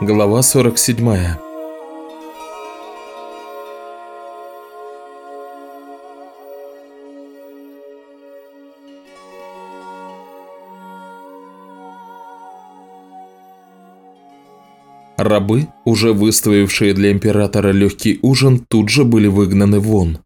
Глава 47 Рабы, уже выставившие для императора легкий ужин, тут же были выгнаны вон.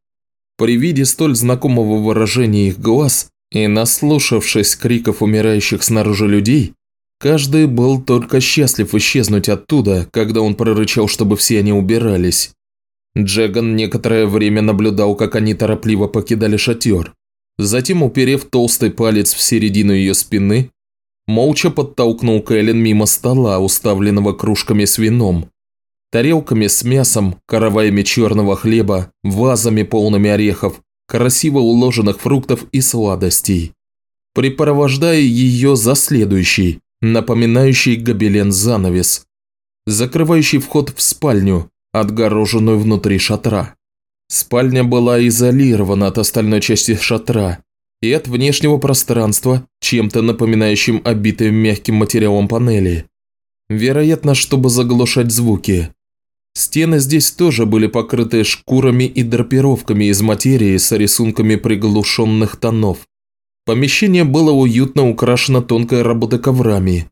При виде столь знакомого выражения их глаз и наслушавшись криков умирающих снаружи людей, каждый был только счастлив исчезнуть оттуда, когда он прорычал, чтобы все они убирались. Джеган некоторое время наблюдал, как они торопливо покидали шатер. Затем, уперев толстый палец в середину ее спины, молча подтолкнул Кэлен мимо стола, уставленного кружками с вином, тарелками с мясом, караваями черного хлеба, вазами полными орехов, красиво уложенных фруктов и сладостей, припровождая ее за следующий, напоминающий гобелен занавес, закрывающий вход в спальню, отгороженную внутри шатра. Спальня была изолирована от остальной части шатра, и от внешнего пространства, чем-то напоминающим обитым мягким материалом панели. Вероятно, чтобы заглушать звуки. Стены здесь тоже были покрыты шкурами и драпировками из материи с рисунками приглушенных тонов. Помещение было уютно украшено тонкой коврами,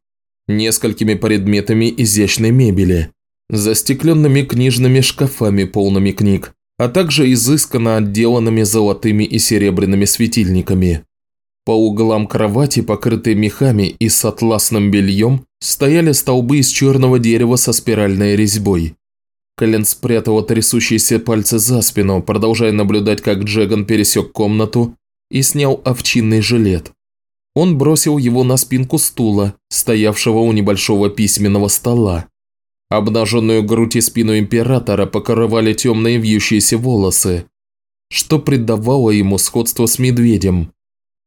несколькими предметами изящной мебели, застекленными книжными шкафами, полными книг, а также изысканно отделанными золотыми и серебряными светильниками. По углам кровати, покрытые мехами и с атласным бельем, стояли столбы из черного дерева со спиральной резьбой. Кэлен спрятала трясущиеся пальцы за спину, продолжая наблюдать, как Джеган пересек комнату и снял овчинный жилет. Он бросил его на спинку стула, стоявшего у небольшого письменного стола. Обнаженную грудь и спину императора покрывали темные вьющиеся волосы, что придавало ему сходство с медведем.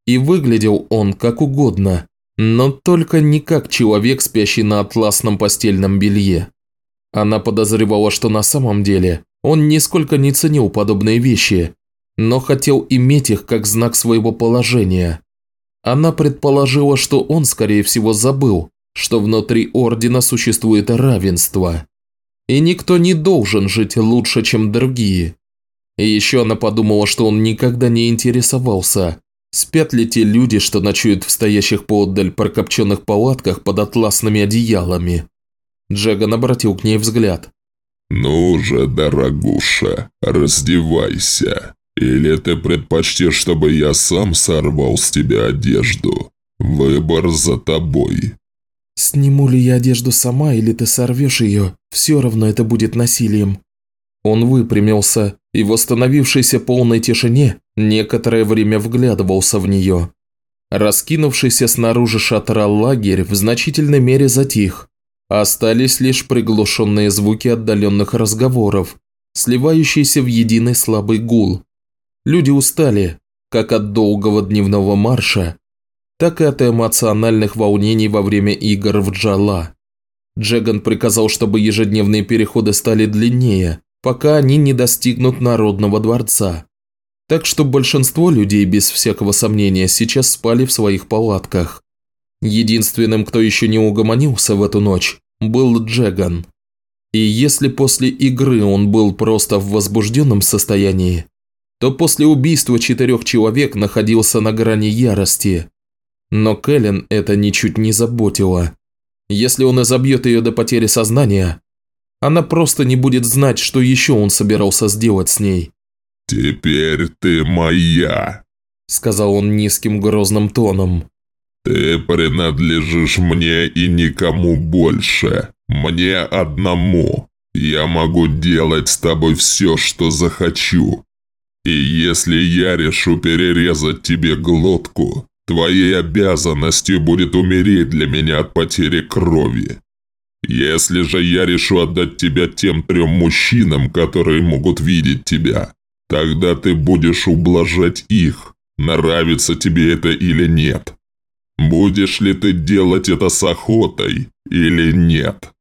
И выглядел он как угодно, но только не как человек, спящий на атласном постельном белье. Она подозревала, что на самом деле он нисколько не ценил подобные вещи, но хотел иметь их как знак своего положения. Она предположила, что он, скорее всего, забыл, что внутри Ордена существует равенство. И никто не должен жить лучше, чем другие. И еще она подумала, что он никогда не интересовался, спят ли те люди, что ночуют в стоящих поотдаль прокопченных палатках под атласными одеялами. Джеган обратил к ней взгляд. «Ну же, дорогуша, раздевайся. Или ты предпочтешь, чтобы я сам сорвал с тебя одежду? Выбор за тобой». «Сниму ли я одежду сама, или ты сорвешь ее, все равно это будет насилием». Он выпрямился и в восстановившейся полной тишине некоторое время вглядывался в нее. Раскинувшийся снаружи шатра лагерь в значительной мере затих. Остались лишь приглушенные звуки отдаленных разговоров, сливающиеся в единый слабый гул. Люди устали, как от долгого дневного марша, так и от эмоциональных волнений во время игр в Джала. Джеган приказал, чтобы ежедневные переходы стали длиннее, пока они не достигнут Народного дворца. Так что большинство людей, без всякого сомнения, сейчас спали в своих палатках. Единственным, кто еще не угомонился в эту ночь, был Джеган. И если после игры он был просто в возбужденном состоянии, то после убийства четырех человек находился на грани ярости. Но Кэлен это ничуть не заботило. Если он изобьет ее до потери сознания, она просто не будет знать, что еще он собирался сделать с ней. «Теперь ты моя», – сказал он низким грозным тоном. «Ты принадлежишь мне и никому больше. Мне одному. Я могу делать с тобой все, что захочу. И если я решу перерезать тебе глотку, Твоей обязанностью будет умереть для меня от потери крови. Если же я решу отдать тебя тем трем мужчинам, которые могут видеть тебя, тогда ты будешь ублажать их, нравится тебе это или нет. Будешь ли ты делать это с охотой или нет?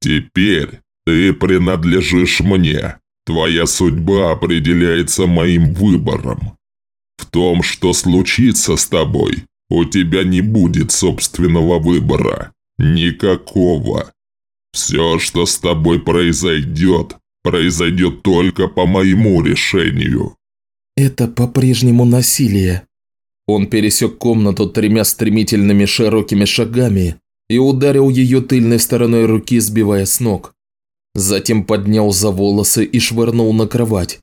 Теперь ты принадлежишь мне. Твоя судьба определяется моим выбором. В том, что случится с тобой, у тебя не будет собственного выбора. Никакого. Все, что с тобой произойдет, произойдет только по моему решению». «Это по-прежнему насилие». Он пересек комнату тремя стремительными широкими шагами и ударил ее тыльной стороной руки, сбивая с ног. Затем поднял за волосы и швырнул на кровать.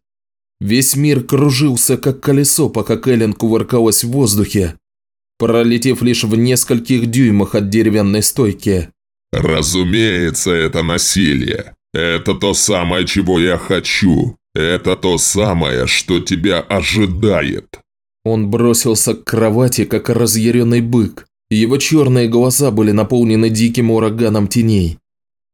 Весь мир кружился, как колесо, пока Кэлен кувыркалась в воздухе, пролетев лишь в нескольких дюймах от деревянной стойки. «Разумеется, это насилие. Это то самое, чего я хочу. Это то самое, что тебя ожидает». Он бросился к кровати, как разъяренный бык. Его черные глаза были наполнены диким ураганом теней.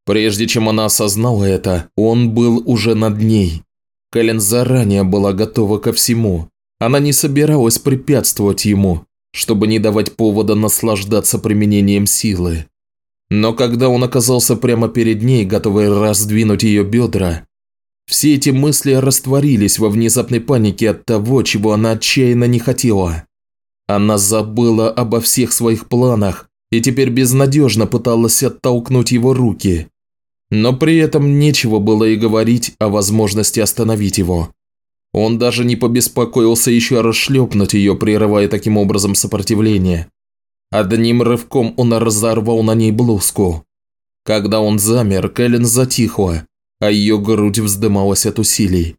Прежде чем она осознала это, он был уже над ней. Кэлен заранее была готова ко всему. Она не собиралась препятствовать ему, чтобы не давать повода наслаждаться применением силы. Но когда он оказался прямо перед ней, готовый раздвинуть ее бедра, все эти мысли растворились во внезапной панике от того, чего она отчаянно не хотела. Она забыла обо всех своих планах и теперь безнадежно пыталась оттолкнуть его руки. Но при этом нечего было и говорить о возможности остановить его. Он даже не побеспокоился еще расшлепнуть ее, прерывая таким образом сопротивление. Одним рывком он разорвал на ней блузку. Когда он замер, Кэлен затихла, а ее грудь вздымалась от усилий.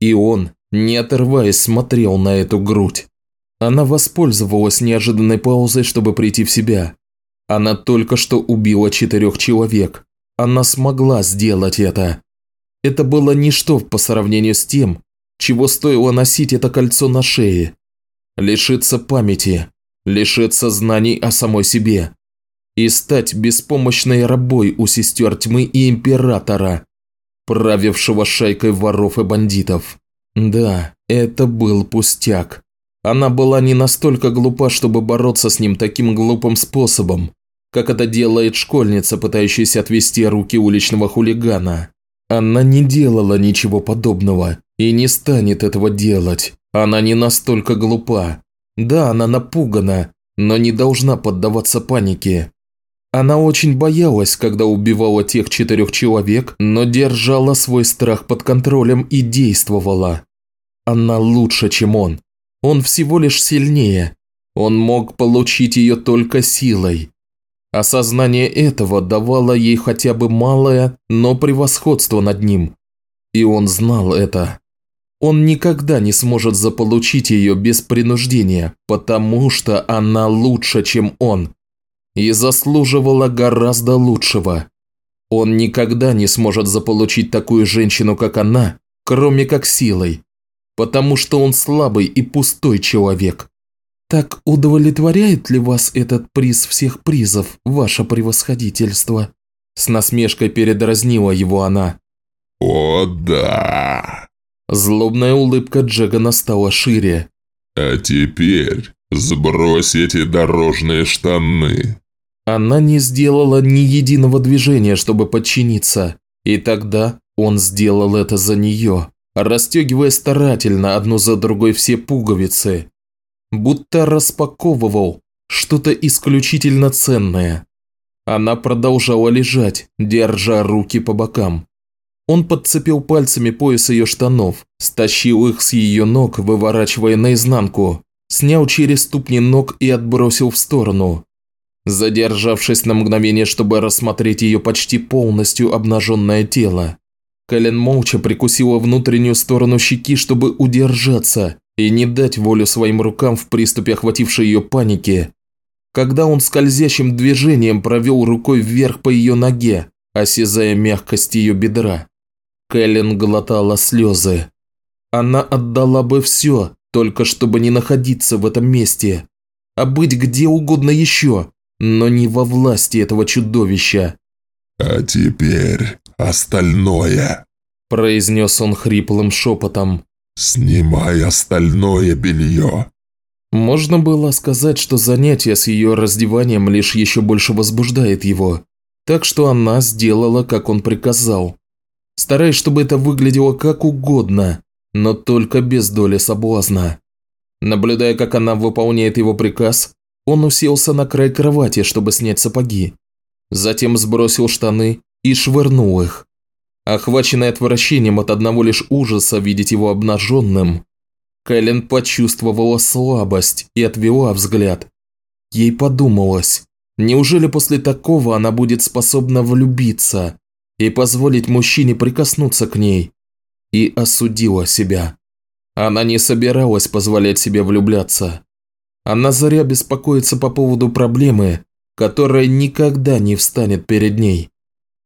И он, не отрываясь, смотрел на эту грудь. Она воспользовалась неожиданной паузой, чтобы прийти в себя. Она только что убила четырех человек. Она смогла сделать это. Это было ничто по сравнению с тем, чего стоило носить это кольцо на шее. Лишиться памяти, лишиться знаний о самой себе. И стать беспомощной рабой у сестер тьмы и императора, правившего шайкой воров и бандитов. Да, это был пустяк. Она была не настолько глупа, чтобы бороться с ним таким глупым способом, как это делает школьница, пытающаяся отвести руки уличного хулигана. Она не делала ничего подобного и не станет этого делать. Она не настолько глупа. Да, она напугана, но не должна поддаваться панике. Она очень боялась, когда убивала тех четырех человек, но держала свой страх под контролем и действовала. Она лучше, чем он. Он всего лишь сильнее. Он мог получить ее только силой. Осознание этого давало ей хотя бы малое, но превосходство над ним. И он знал это. Он никогда не сможет заполучить ее без принуждения, потому что она лучше, чем он. И заслуживала гораздо лучшего. Он никогда не сможет заполучить такую женщину, как она, кроме как силой потому что он слабый и пустой человек. Так удовлетворяет ли вас этот приз всех призов, ваше превосходительство?» С насмешкой передразнила его она. «О, да!» Злобная улыбка Джегана стала шире. «А теперь сбрось эти дорожные штаны». Она не сделала ни единого движения, чтобы подчиниться, и тогда он сделал это за нее расстегивая старательно одну за другой все пуговицы, будто распаковывал что-то исключительно ценное. Она продолжала лежать, держа руки по бокам. Он подцепил пальцами пояс ее штанов, стащил их с ее ног, выворачивая наизнанку, снял через ступни ног и отбросил в сторону. Задержавшись на мгновение, чтобы рассмотреть ее почти полностью обнаженное тело, Кэлен молча прикусила внутреннюю сторону щеки, чтобы удержаться и не дать волю своим рукам в приступе охватившей ее паники. Когда он скользящим движением провел рукой вверх по ее ноге, осязая мягкость ее бедра. Кэлен глотала слезы. Она отдала бы все, только чтобы не находиться в этом месте, а быть где угодно еще, но не во власти этого чудовища. «А теперь остальное», – произнес он хриплым шепотом. «Снимай остальное белье». Можно было сказать, что занятие с ее раздеванием лишь еще больше возбуждает его, так что она сделала, как он приказал. Стараясь, чтобы это выглядело как угодно, но только без доли соблазна. Наблюдая, как она выполняет его приказ, он уселся на край кровати, чтобы снять сапоги. Затем сбросил штаны и швырнул их. Охваченный отвращением от одного лишь ужаса видеть его обнаженным, Кэлен почувствовала слабость и отвела взгляд. Ей подумалось, неужели после такого она будет способна влюбиться и позволить мужчине прикоснуться к ней? И осудила себя. Она не собиралась позволять себе влюбляться. Она зря беспокоится по поводу проблемы, которая никогда не встанет перед ней.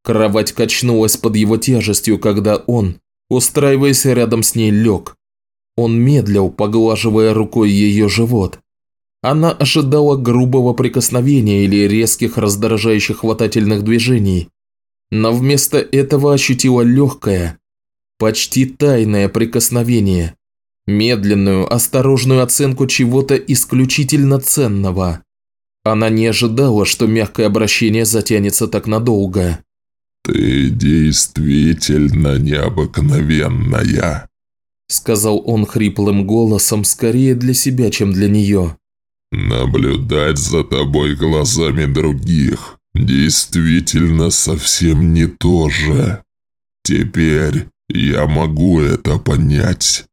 Кровать качнулась под его тяжестью, когда он, устраиваясь рядом с ней, лег. Он медлил, поглаживая рукой ее живот. Она ожидала грубого прикосновения или резких раздражающих хватательных движений, но вместо этого ощутила легкое, почти тайное прикосновение, медленную, осторожную оценку чего-то исключительно ценного. Она не ожидала, что мягкое обращение затянется так надолго. «Ты действительно необыкновенная», сказал он хриплым голосом, скорее для себя, чем для нее. «Наблюдать за тобой глазами других действительно совсем не то же. Теперь я могу это понять».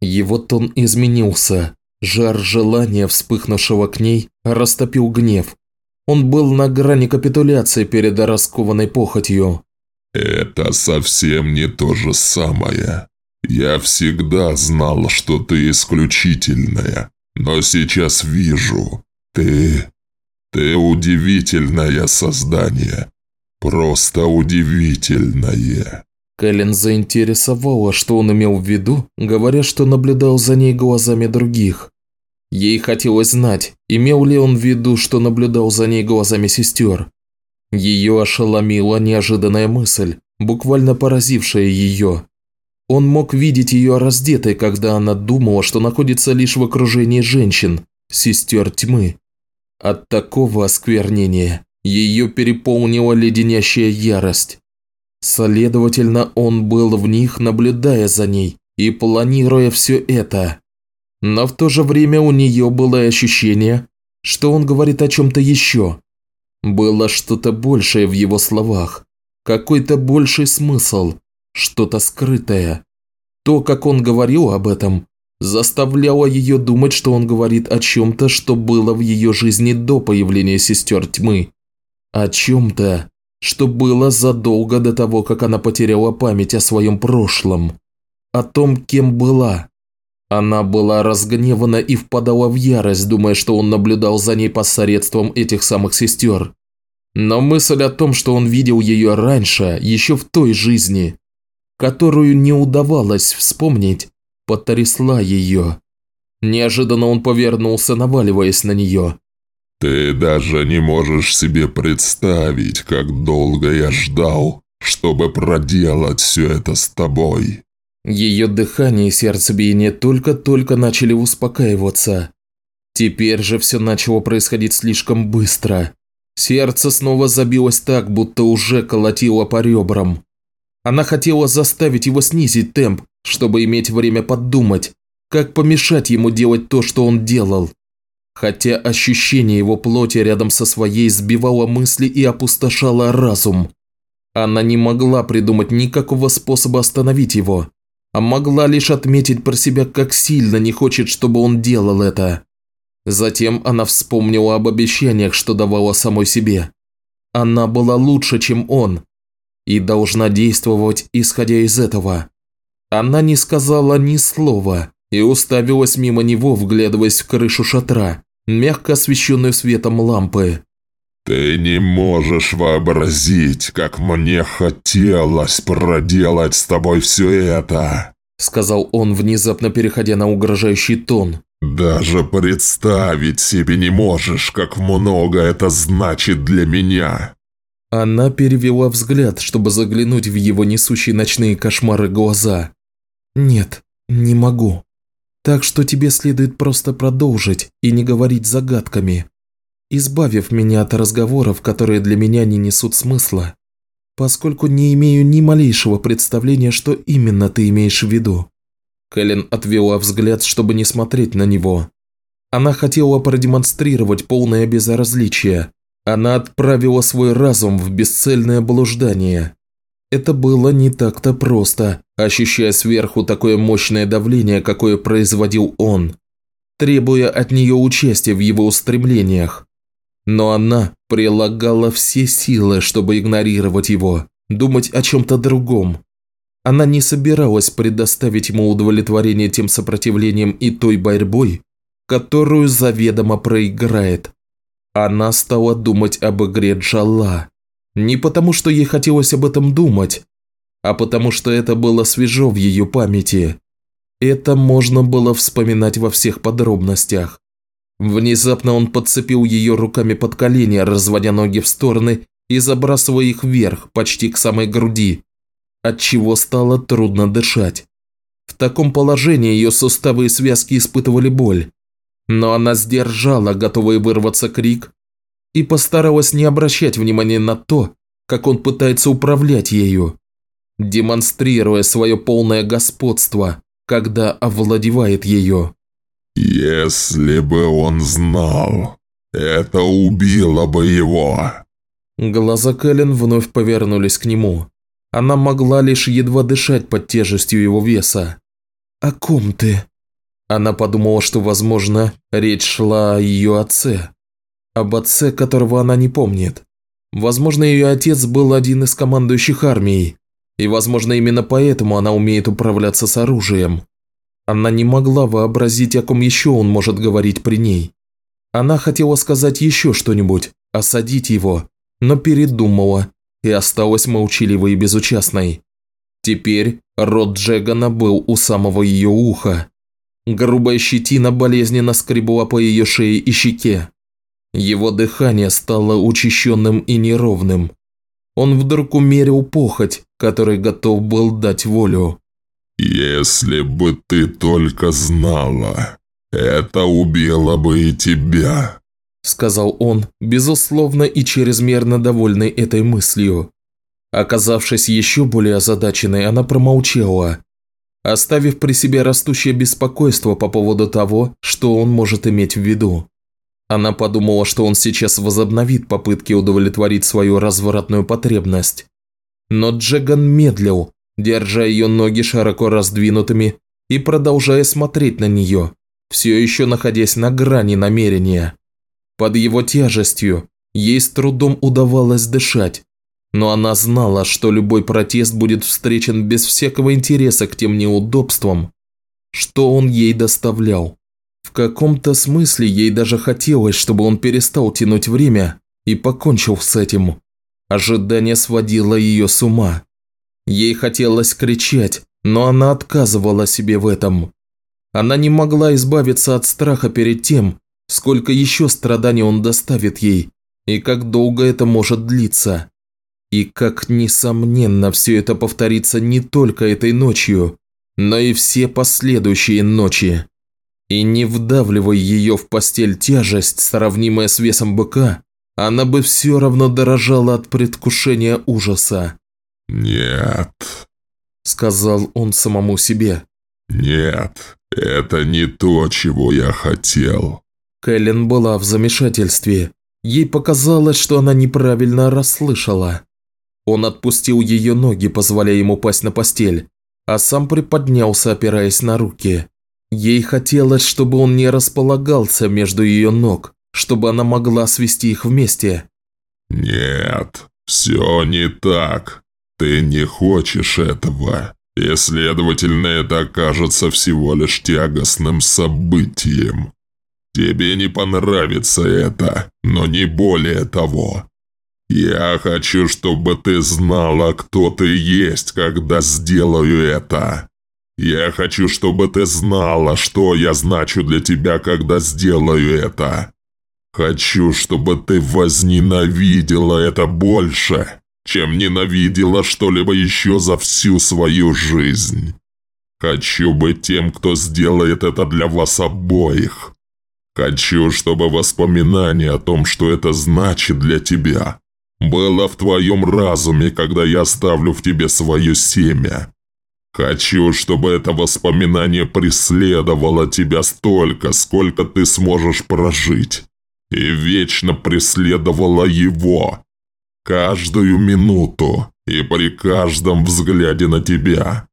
Его тон изменился. Жар желания, вспыхнувшего к ней, растопил гнев. Он был на грани капитуляции перед раскованной похотью. «Это совсем не то же самое. Я всегда знал, что ты исключительная, но сейчас вижу, ты... Ты удивительное создание. Просто удивительное. Кэлен заинтересовала, что он имел в виду, говоря, что наблюдал за ней глазами других. Ей хотелось знать, имел ли он в виду, что наблюдал за ней глазами сестер. Ее ошеломила неожиданная мысль, буквально поразившая ее. Он мог видеть ее раздетой, когда она думала, что находится лишь в окружении женщин, сестер тьмы. От такого осквернения ее переполнила леденящая ярость. Следовательно, он был в них, наблюдая за ней и планируя все это. Но в то же время у нее было ощущение, что он говорит о чем-то еще. Было что-то большее в его словах, какой-то больший смысл, что-то скрытое. То, как он говорил об этом, заставляло ее думать, что он говорит о чем-то, что было в ее жизни до появления сестер тьмы. О чем-то, что было задолго до того, как она потеряла память о своем прошлом. О том, кем была. Она была разгневана и впадала в ярость, думая, что он наблюдал за ней посредством этих самых сестер. Но мысль о том, что он видел ее раньше, еще в той жизни, которую не удавалось вспомнить, потрясла ее. Неожиданно он повернулся, наваливаясь на нее. «Ты даже не можешь себе представить, как долго я ждал, чтобы проделать все это с тобой». Ее дыхание и сердцебиение только-только начали успокаиваться. Теперь же все начало происходить слишком быстро. Сердце снова забилось так, будто уже колотило по ребрам. Она хотела заставить его снизить темп, чтобы иметь время подумать, как помешать ему делать то, что он делал. Хотя ощущение его плоти рядом со своей сбивало мысли и опустошало разум. Она не могла придумать никакого способа остановить его, а могла лишь отметить про себя, как сильно не хочет, чтобы он делал это. Затем она вспомнила об обещаниях, что давала самой себе. Она была лучше, чем он, и должна действовать, исходя из этого. Она не сказала ни слова и уставилась мимо него, вглядываясь в крышу шатра, мягко освещенную светом лампы. «Ты не можешь вообразить, как мне хотелось проделать с тобой все это!» Сказал он, внезапно переходя на угрожающий тон. «Даже представить себе не можешь, как много это значит для меня!» Она перевела взгляд, чтобы заглянуть в его несущие ночные кошмары глаза. «Нет, не могу. Так что тебе следует просто продолжить и не говорить загадками, избавив меня от разговоров, которые для меня не несут смысла, поскольку не имею ни малейшего представления, что именно ты имеешь в виду». Кэлен отвела взгляд, чтобы не смотреть на него. Она хотела продемонстрировать полное безразличие, Она отправила свой разум в бесцельное блуждание. Это было не так-то просто, ощущая сверху такое мощное давление, какое производил он, требуя от нее участия в его устремлениях. Но она прилагала все силы, чтобы игнорировать его, думать о чем-то другом. Она не собиралась предоставить ему удовлетворение тем сопротивлением и той борьбой, которую заведомо проиграет. Она стала думать об игре Джалла. Не потому, что ей хотелось об этом думать, а потому что это было свежо в ее памяти. Это можно было вспоминать во всех подробностях. Внезапно он подцепил ее руками под колени, разводя ноги в стороны и забрасывая их вверх, почти к самой груди, отчего стало трудно дышать. В таком положении ее суставы и связки испытывали боль. Но она сдержала готовый вырваться крик и постаралась не обращать внимания на то, как он пытается управлять ею, демонстрируя свое полное господство, когда овладевает ее. «Если бы он знал, это убило бы его!» Глаза Кэлен вновь повернулись к нему. Она могла лишь едва дышать под тяжестью его веса. «О ком ты?» Она подумала, что, возможно, речь шла о ее отце. Об отце, которого она не помнит. Возможно, ее отец был один из командующих армией, и, возможно, именно поэтому она умеет управляться с оружием. Она не могла вообразить, о ком еще он может говорить при ней. Она хотела сказать еще что-нибудь, осадить его, но передумала и осталась молчаливой и безучастной. Теперь рот Джегана был у самого ее уха. Грубая щетина болезненно скребла по ее шее и щеке. Его дыхание стало учащенным и неровным. Он вдруг умерил похоть, которой готов был дать волю. «Если бы ты только знала, это убило бы и тебя», сказал он, безусловно и чрезмерно довольный этой мыслью. Оказавшись еще более озадаченной, она промолчала, оставив при себе растущее беспокойство по поводу того, что он может иметь в виду. Она подумала, что он сейчас возобновит попытки удовлетворить свою развратную потребность. Но Джеган медлил, держа ее ноги широко раздвинутыми и продолжая смотреть на нее, все еще находясь на грани намерения. Под его тяжестью ей с трудом удавалось дышать, но она знала, что любой протест будет встречен без всякого интереса к тем неудобствам, что он ей доставлял. В каком-то смысле ей даже хотелось, чтобы он перестал тянуть время и покончил с этим. Ожидание сводило ее с ума. Ей хотелось кричать, но она отказывала себе в этом. Она не могла избавиться от страха перед тем, сколько еще страданий он доставит ей, и как долго это может длиться. И как, несомненно, все это повторится не только этой ночью, но и все последующие ночи. И не вдавливая ее в постель тяжесть, сравнимая с весом быка, она бы все равно дорожала от предвкушения ужаса. «Нет», – сказал он самому себе. «Нет, это не то, чего я хотел». Кэлен была в замешательстве. Ей показалось, что она неправильно расслышала. Он отпустил ее ноги, позволяя ему пасть на постель, а сам приподнялся, опираясь на руки. Ей хотелось, чтобы он не располагался между ее ног, чтобы она могла свести их вместе. «Нет, все не так. Ты не хочешь этого, и, следовательно, это окажется всего лишь тягостным событием. Тебе не понравится это, но не более того. Я хочу, чтобы ты знала, кто ты есть, когда сделаю это. Я хочу, чтобы ты знала, что я значу для тебя, когда сделаю это. Хочу, чтобы ты возненавидела это больше, чем ненавидела что-либо еще за всю свою жизнь. Хочу быть тем, кто сделает это для вас обоих. Хочу, чтобы воспоминание о том, что это значит для тебя, было в твоем разуме, когда я ставлю в тебе свое семя. Хочу, чтобы это воспоминание преследовало тебя столько, сколько ты сможешь прожить. и вечно преследовала его. Каждую минуту и при каждом взгляде на тебя.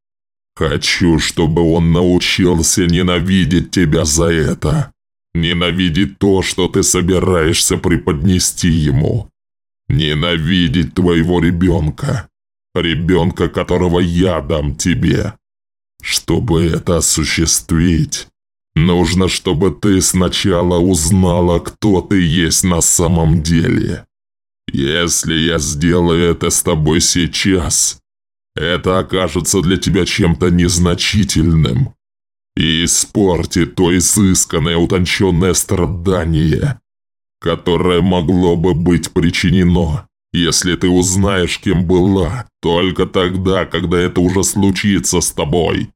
Хочу, чтобы он научился ненавидеть тебя за это. Ненавидеть то, что ты собираешься преподнести ему. Ненавидеть твоего ребенка. Ребенка, которого я дам тебе. Чтобы это осуществить, нужно, чтобы ты сначала узнала, кто ты есть на самом деле. Если я сделаю это с тобой сейчас, это окажется для тебя чем-то незначительным и испортит то изысканное утонченное страдание, которое могло бы быть причинено, если ты узнаешь, кем была, только тогда, когда это уже случится с тобой.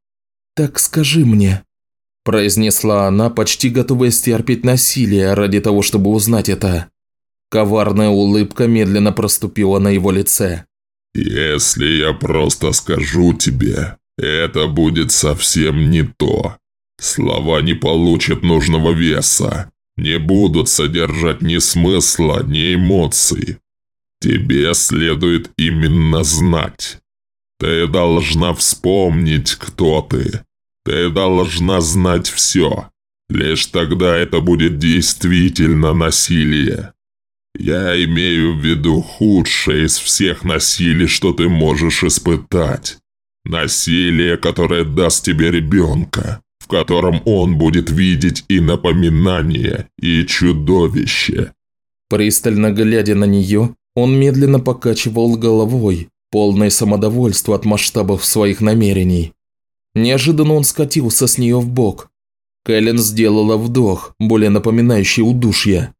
«Так скажи мне», – произнесла она, почти готовая стерпеть насилие ради того, чтобы узнать это. Коварная улыбка медленно проступила на его лице. «Если я просто скажу тебе, это будет совсем не то. Слова не получат нужного веса, не будут содержать ни смысла, ни эмоций. Тебе следует именно знать. Ты должна вспомнить, кто ты. Ты должна знать все. Лишь тогда это будет действительно насилие. Я имею в виду худшее из всех насилий, что ты можешь испытать. Насилие, которое даст тебе ребенка, в котором он будет видеть и напоминание, и чудовище. Пристально глядя на нее, он медленно покачивал головой, полное самодовольство от масштабов своих намерений. Неожиданно он скатился с нее в бок. Кэлен сделала вдох, более напоминающий удушье.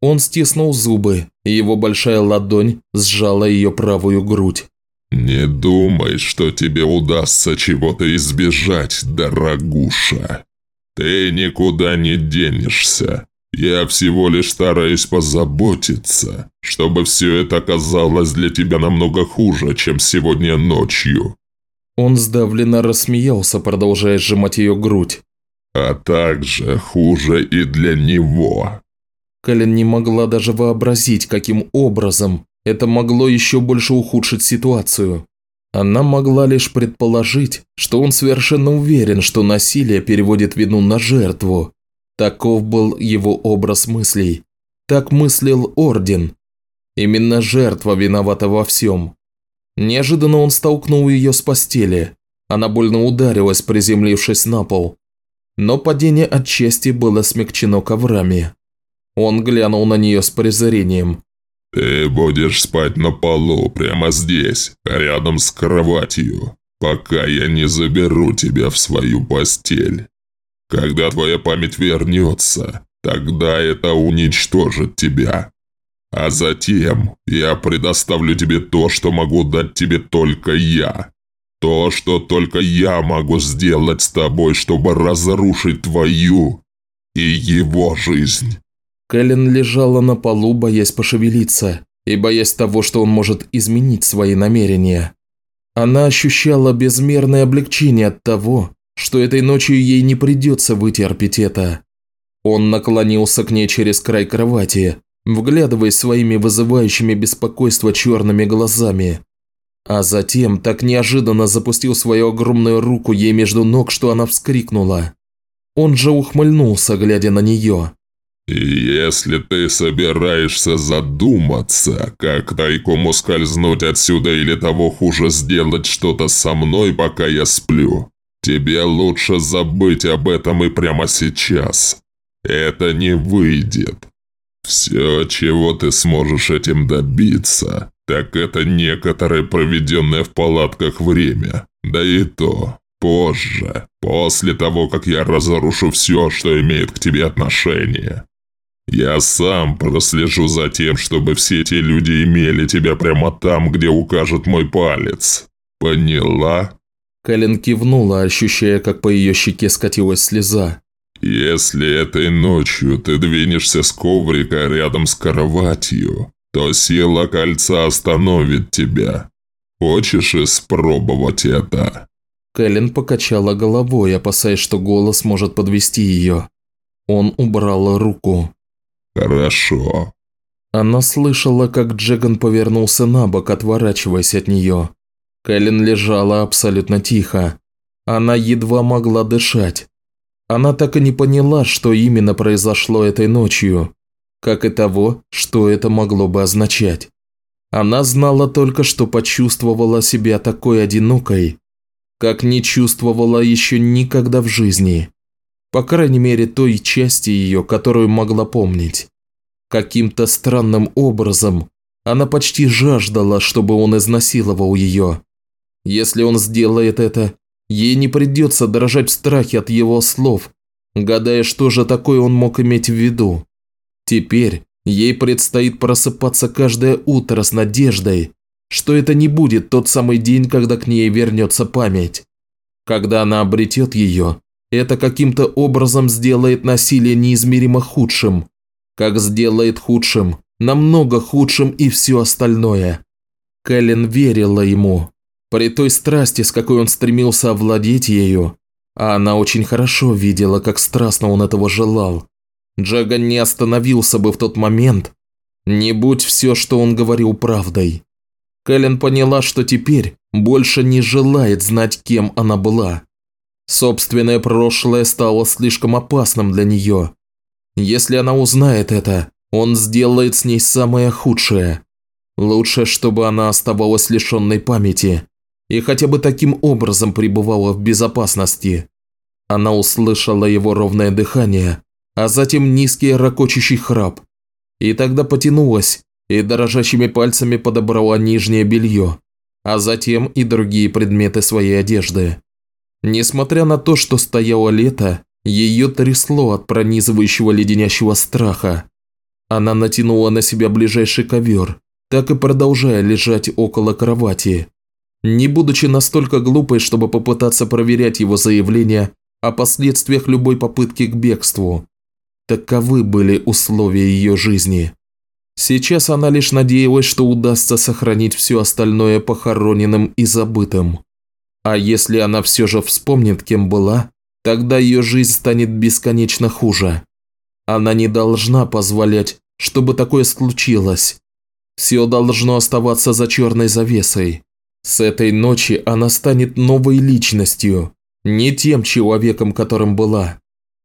Он стиснул зубы, и его большая ладонь сжала ее правую грудь. «Не думай, что тебе удастся чего-то избежать, дорогуша. Ты никуда не денешься. Я всего лишь стараюсь позаботиться, чтобы все это оказалось для тебя намного хуже, чем сегодня ночью». Он сдавленно рассмеялся, продолжая сжимать ее грудь. «А также хуже и для него. Кэлен не могла даже вообразить, каким образом это могло еще больше ухудшить ситуацию. Она могла лишь предположить, что он совершенно уверен, что насилие переводит вину на жертву. Таков был его образ мыслей. Так мыслил Орден. Именно жертва виновата во всем. Неожиданно он столкнул ее с постели. Она больно ударилась, приземлившись на пол. Но падение отчасти было смягчено коврами. Он глянул на нее с презрением. «Ты будешь спать на полу, прямо здесь, рядом с кроватью, пока я не заберу тебя в свою постель. Когда твоя память вернется, тогда это уничтожит тебя. А затем я предоставлю тебе то, что могу дать тебе только я. То, что только я могу сделать с тобой, чтобы разрушить твою и его жизнь». Кэлен лежала на полу, боясь пошевелиться, и боясь того, что он может изменить свои намерения. Она ощущала безмерное облегчение от того, что этой ночью ей не придется вытерпеть это. Он наклонился к ней через край кровати, вглядываясь своими вызывающими беспокойство черными глазами. А затем так неожиданно запустил свою огромную руку ей между ног, что она вскрикнула. Он же ухмыльнулся, глядя на нее. «Если ты собираешься задуматься, как тайком ускользнуть отсюда или того хуже сделать что-то со мной, пока я сплю, тебе лучше забыть об этом и прямо сейчас. Это не выйдет. Все, чего ты сможешь этим добиться, так это некоторое проведенное в палатках время. Да и то, позже, после того, как я разрушу все, что имеет к тебе отношение. Я сам прослежу за тем, чтобы все эти люди имели тебя прямо там, где укажет мой палец. Поняла?» Кэлен кивнула, ощущая, как по ее щеке скатилась слеза. «Если этой ночью ты двинешься с коврика рядом с кроватью, то сила кольца остановит тебя. Хочешь испробовать это?» Кэлен покачала головой, опасаясь, что голос может подвести ее. Он убрал руку. Хорошо. Она слышала, как Джеган повернулся на бок, отворачиваясь от нее. Кэлен лежала абсолютно тихо. Она едва могла дышать. Она так и не поняла, что именно произошло этой ночью, как и того, что это могло бы означать. Она знала только, что почувствовала себя такой одинокой, как не чувствовала еще никогда в жизни. По крайней мере, той части ее, которую могла помнить. Каким-то странным образом она почти жаждала, чтобы он изнасиловал ее. Если он сделает это, ей не придется дрожать в страхе от его слов, гадая, что же такое он мог иметь в виду. Теперь ей предстоит просыпаться каждое утро с надеждой, что это не будет тот самый день, когда к ней вернется память. Когда она обретет ее, это каким-то образом сделает насилие неизмеримо худшим, как сделает худшим, намного худшим и все остальное. Кэлен верила ему. При той страсти, с какой он стремился овладеть ею, а она очень хорошо видела, как страстно он этого желал. Джаган не остановился бы в тот момент, не будь все, что он говорил правдой. Кэлен поняла, что теперь больше не желает знать, кем она была. Собственное прошлое стало слишком опасным для нее. Если она узнает это, он сделает с ней самое худшее. Лучше, чтобы она оставалась лишенной памяти и хотя бы таким образом пребывала в безопасности. Она услышала его ровное дыхание, а затем низкий ракочущий храп. И тогда потянулась и дрожащими пальцами подобрала нижнее белье, а затем и другие предметы своей одежды. Несмотря на то, что стояло лето, ее трясло от пронизывающего леденящего страха. Она натянула на себя ближайший ковер, так и продолжая лежать около кровати. Не будучи настолько глупой, чтобы попытаться проверять его заявление о последствиях любой попытки к бегству. Таковы были условия ее жизни. Сейчас она лишь надеялась, что удастся сохранить все остальное похороненным и забытым. А если она все же вспомнит, кем была, тогда ее жизнь станет бесконечно хуже. Она не должна позволять, чтобы такое случилось. Все должно оставаться за черной завесой. С этой ночи она станет новой личностью, не тем человеком, которым была.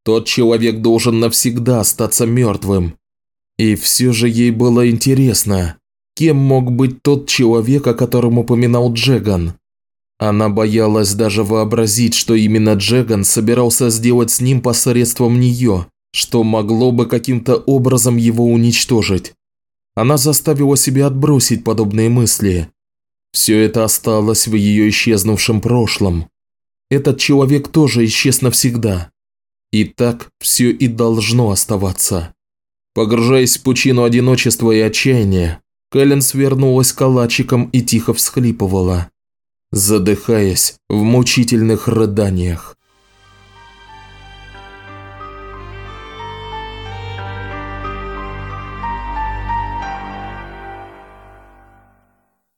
Тот человек должен навсегда остаться мертвым. И все же ей было интересно, кем мог быть тот человек, о котором упоминал Джеган. Она боялась даже вообразить, что именно Джеган собирался сделать с ним посредством нее, что могло бы каким-то образом его уничтожить. Она заставила себя отбросить подобные мысли. Все это осталось в ее исчезнувшем прошлом. Этот человек тоже исчез навсегда. И так все и должно оставаться. Погружаясь в пучину одиночества и отчаяния, Кэлен свернулась калачиком и тихо всхлипывала, задыхаясь в мучительных рыданиях.